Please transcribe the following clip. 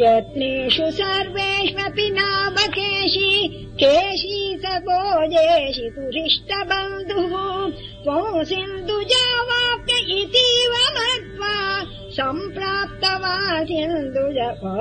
यत्नेषु सर्वेष्वपि नाबेशि केशी स भोजेषि तुरिष्टबन्धुः। त्वं सिन्धुजावाप्य इतीव मत्वा सम्प्राप्तवान् सिन्दुजपाजिरूपः